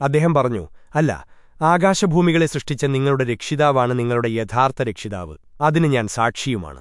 അദ്ദേഹം പറഞ്ഞു അല്ല ആകാശഭൂമികളെ സൃഷ്ടിച്ച നിങ്ങളുടെ രക്ഷിതാവാണ് നിങ്ങളുടെ യഥാർത്ഥ രക്ഷിതാവ്. അതിന് ഞാൻ സാക്ഷിയുമാണ്.